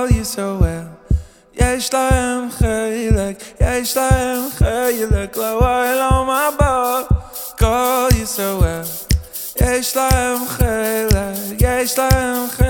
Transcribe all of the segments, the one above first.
כל ישראל יש להם חלק, יש להם חלק לעולם הבא כל ישראל יש להם חלק, יש להם חלק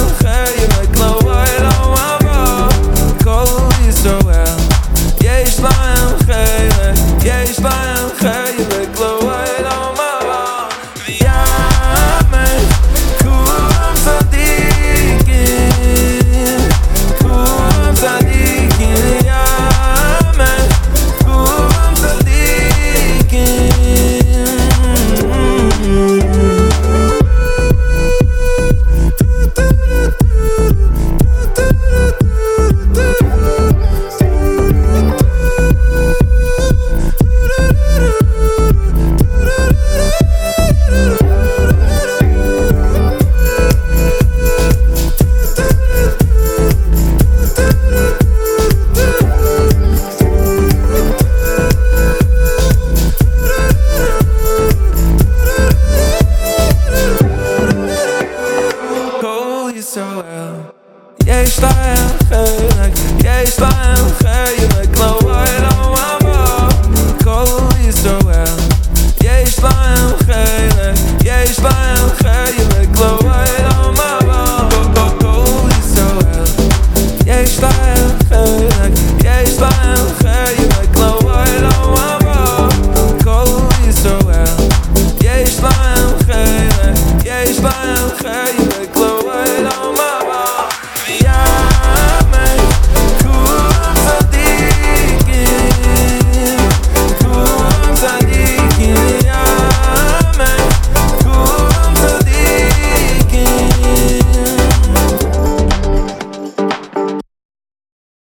well. Jej stałem, hej, jej stałem, hej, you make no way,